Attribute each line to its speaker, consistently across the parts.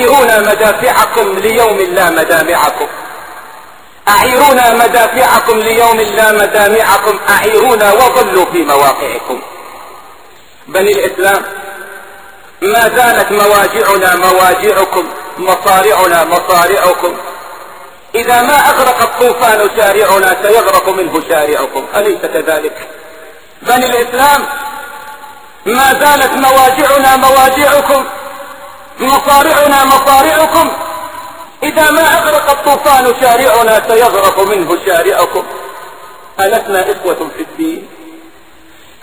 Speaker 1: أعيرونا مدافعكم ليوم لا مدامعكم. أعيرونا مدافعكم ليوم لا مدامعكم. أعيرونا وظلوا في مواقعكم. بني الإسلام ما زالت مواجعنا مواجعكم مصارعنا مصارعكم. إذا ما أغرق الطوفان شارعنا سيغرق منه شارعكم. أليس كذلك؟ بني الإسلام ما زالت مواجعنا مواجعكم. مصارعنا مصارعكم. إذا ما أغرق الطوفان شارعنا سيغرق منه شارعكم. ألسنا إخوة في الدين؟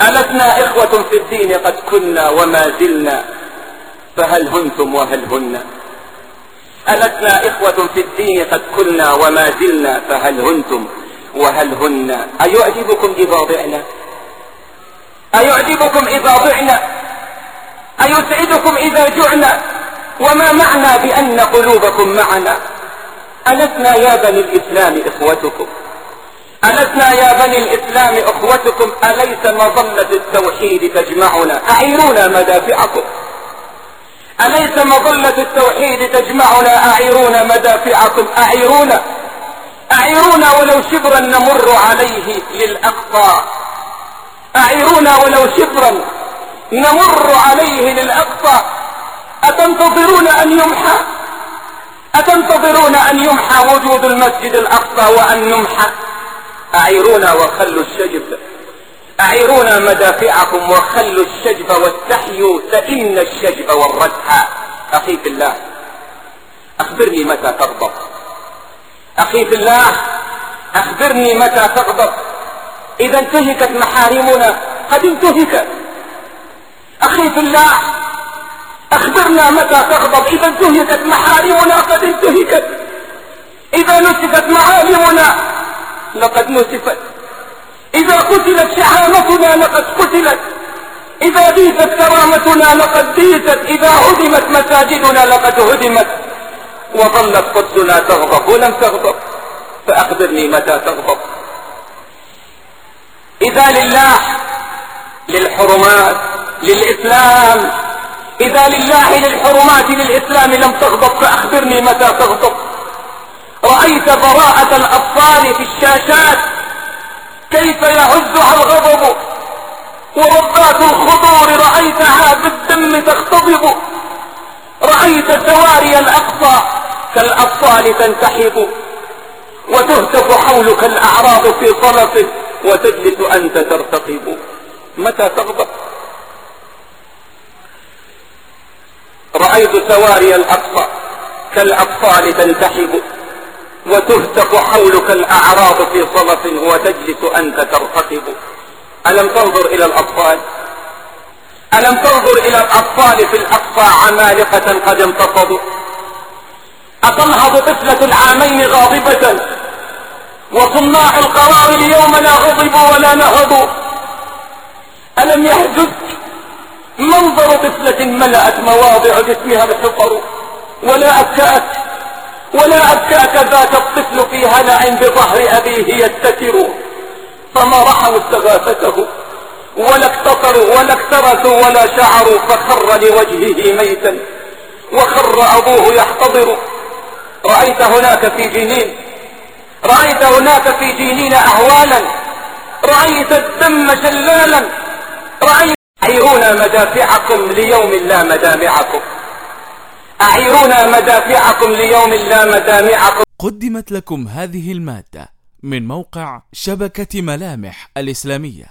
Speaker 1: ألسنا إخوة في الدين قد كنا وما زلنا. فهل هنتم وهل هن؟ ألسنا إخوة في الدين قد كنا وما زلنا. فهل هنتم وهل هن؟ أيعجبكم إذا ضعنا أيعجبكم إذا ضعنا أيسعدكم إذا جعنا؟ وما معنى بأن قلوبكم معنا؟ ألسنا يا بني الإسلام إخوتكم. ألسنا يا بني الإسلام أخوتكم أليس مظلة التوحيد تجمعنا؟ أعيرونا مدافعكم. أليس مظلة التوحيد تجمعنا؟ أعيرونا مدافعكم. أعيرونا. أعيرونا ولو شبرا نمر عليه للأقصى. أعيرونا ولو شبرا نمر عليه للأقصى. أتنتظرون أن يمحى؟ أتنتظرون أن يمحى وجود المسجد الأقصى وأن يمحى؟ أعيرونا وخلوا الشجب. أعيرونا مدافعكم وخلوا الشجب واستحيوا فإن الشجب والردح أخي في الله أخبرني متى تغضب. أخي في الله أخبرني متى تغضب. إذا انتهكت محارمنا قد انتهكت أخي في الله أخبرنا متى تغضب؟ إذا انتهكت محارمنا قد انتهكت. إذا نسفت معالمنا لقد نسفت. إذا قتلت شحامتنا لقد قتلت. إذا بيتت كرامتنا لقد بيتت إذا هدمت مساجدنا لقد هدمت وظلت قدسنا تغضب. ولم تغضب فأخبرني متى تغضب. إذا لله للحرمات للإسلام إذا لله للحرمات للإسلام لم تغضب فأخبرني متى تغضب. رأيت براءة الأطفال في الشاشات. كيف يهزها الغضب؟ وربات الخضور رأيتها بالدم تختضب. رأيت سواري الأقصى كالأطفال تنتحب. وتهتف حولك الأعراض في صلف وتجلس أنت ترتقب. متى تغضب؟ رأيت سواري الأقصى كالأطفال تنتحب وتهتف حولك الأعراض في صلف وتجلس أنت ترتقب ألم تنظر إلى الأطفال؟ ألم تنظر إلى الأطفال في الأقصى عمالقة قد انتصبوا؟ أتنهض طفلة العامين غاضبة؟ وصناع القرار اليوم لا غضبوا ولا نهضوا ألم يحجزك منظر طفلة ملأت مواضع جسمها الحفر ولا أبكأك ولا أبكأك ذاك الطفل في هلع بظهر أبيه يتكر فما رحموا استغاثته ولا اقتصروا ولا اكترثوا ولا شعروا فخر لوجهه ميتا وخر أبوه يحتضر. رأيت هناك في جنين رأيت هناك في جنين أهوالا رأيت الدم شلالا رأيت مدافعكم ليوم لا مدامعكم. أعيرونا مدافعكم ليوم لا مدامعكم.
Speaker 2: قدمت لكم هذه المادة من موقع شبكة ملامح الإسلامية.